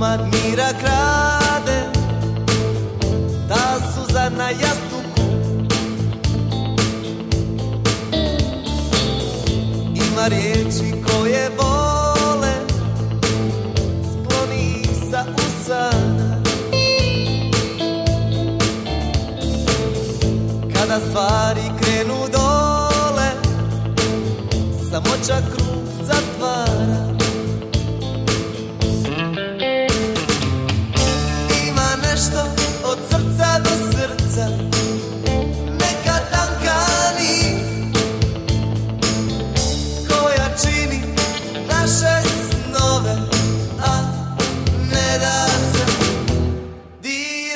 komad mira krade Ta suza na jastuku Ima riječi koje vole Skloni sa usana. Kada stvari krenu dole Samoća krug zatvara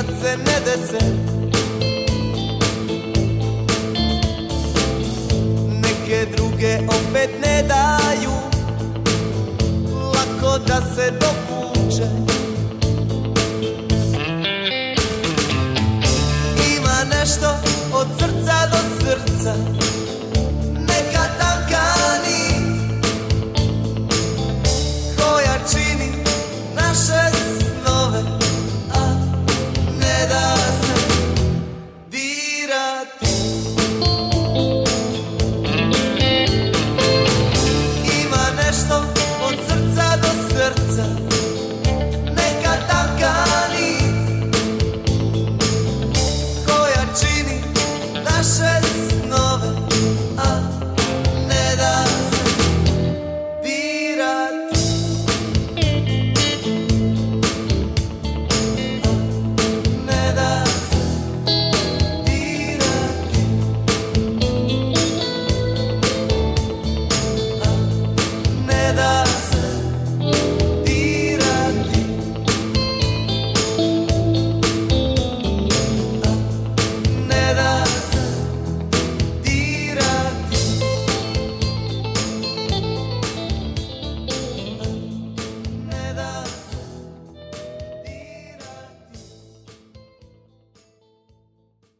nikad se ne dese. Neke druge opet ne daju Lako da se dokuče